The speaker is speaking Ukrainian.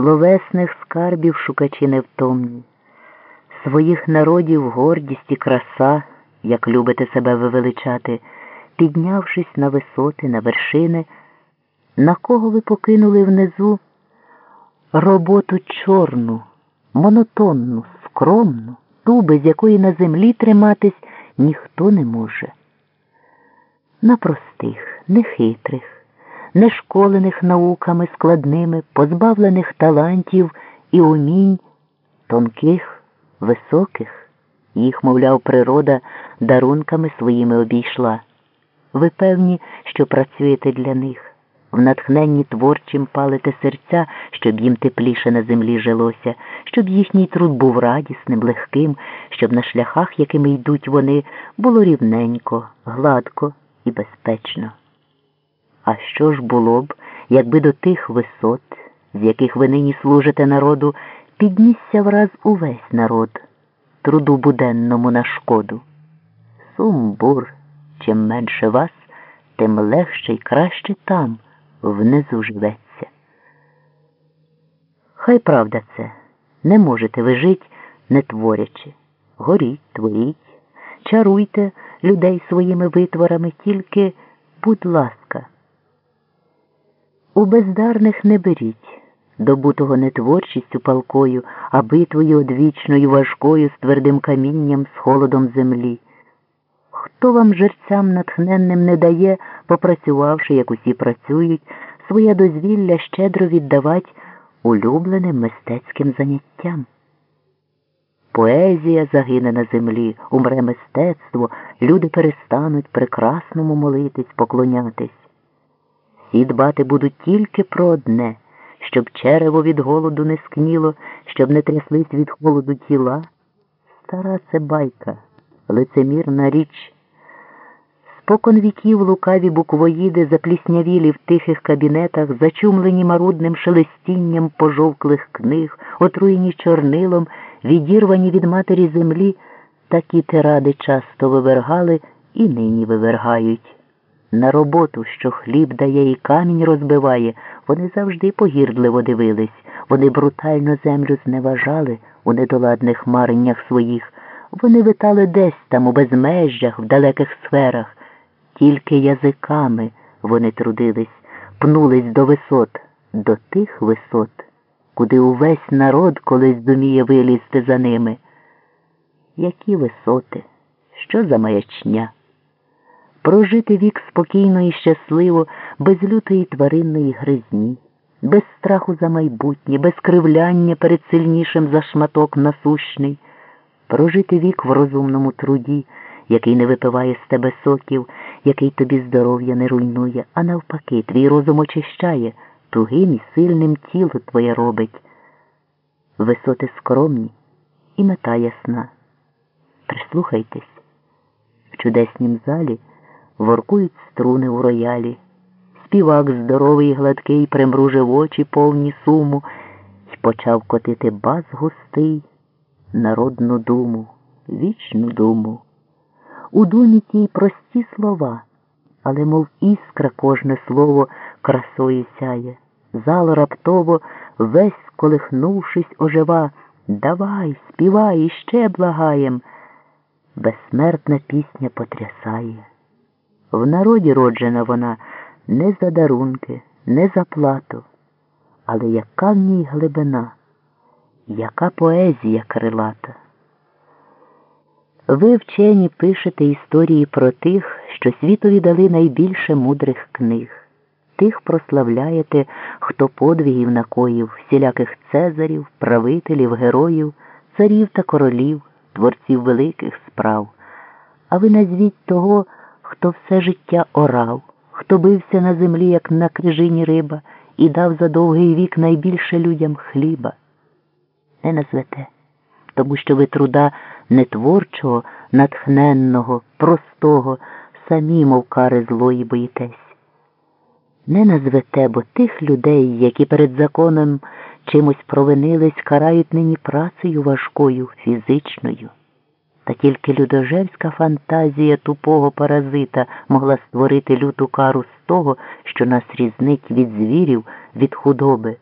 словесних скарбів шукачі невтомні, своїх народів гордість і краса, як любите себе вивеличати, піднявшись на висоти, на вершини, на кого ви покинули внизу роботу чорну, монотонну, скромну, ту, без якої на землі триматись ніхто не може. На простих, нехитрих, нешколених науками складними, позбавлених талантів і умінь, тонких, високих, їх, мовляв, природа дарунками своїми обійшла. Ви певні, що працюєте для них, в натхненні творчим палите серця, щоб їм тепліше на землі жилося, щоб їхній труд був радісним, легким, щоб на шляхах, якими йдуть вони, було рівненько, гладко і безпечно. А що ж було б, якби до тих висот, з яких ви нині служите народу, піднісся враз увесь народ, труду буденному на шкоду? Сумбур, чим менше вас, тим легше й краще там, внизу живеться. Хай правда це, не можете ви жить, не творячи. Горіть, творіть, чаруйте людей своїми витворами, тільки, будь ласка. У бездарних не беріть, добутого не творчістю палкою, а битвою одвічною важкою з твердим камінням, з холодом землі. Хто вам жерцям натхненним не дає, попрацювавши, як усі працюють, своє дозвілля щедро віддавать улюбленим мистецьким заняттям? Поезія загине на землі, умре мистецтво, люди перестануть прекрасному молитись, поклонятись. Всі дбати будуть тільки про одне, щоб черево від голоду не скніло, щоб не тряслись від холоду тіла. Стара це байка, лицемірна річ. Спокон віків лукаві буквоїди запліснявілі в тихих кабінетах, зачумлені марудним шелестінням пожовклих книг, отруєні чорнилом, відірвані від матері землі, такі тиради часто вивергали і нині вивергають. На роботу, що хліб дає і камінь розбиває, вони завжди погірдливо дивились, вони брутально землю зневажали у недоладних мареннях своїх, вони витали десь там, у безмежжях, в далеких сферах. Тільки язиками вони трудились, пнулись до висот, до тих висот, куди увесь народ колись зуміє вилізти за ними. Які висоти, що за маячня? Прожити вік спокійно і щасливо, без лютої тваринної гризні, без страху за майбутнє, без кривляння перед сильнішим за шматок насущний, прожити вік в розумному труді, який не випиває з тебе соків, який тобі здоров'я не руйнує, а навпаки, твій розум очищає, тугим і сильним тіло твоє робить. Висоти скромні і мета ясна. Прислухайтесь в чудеснім залі воркують струни у роялі. Співак здоровий і гладкий примружив очі повні суму І почав котити бас густий, народну думу, вічну думу. У думі тій прості слова, але, мов іскра, кожне слово красою сяє. Зал раптово, весь колихнувшись, ожива. Давай, співай, іще благаєм. Безсмертна пісня потрясає. В народі роджена вона не за дарунки, не за плату, але яка в ній глибина, яка поезія крилата. Ви вчені пишете історії про тих, що світові дали найбільше мудрих книг, тих прославляєте, хто подвігів накоїв, всіляких цезарів, правителів, героїв, царів та королів, творців великих справ. А ви назвіть того, хто все життя орав, хто бився на землі, як на крижині риба, і дав за довгий вік найбільше людям хліба. Не назвете, тому що ви труда не творчого, натхненного, простого, самі, мов кари злої, боїтесь. Не назвете, бо тих людей, які перед законом чимось провинились, карають нині працею важкою, фізичною. Та тільки людожерська фантазія тупого паразита могла створити люту кару з того, що нас різнить від звірів, від худоби.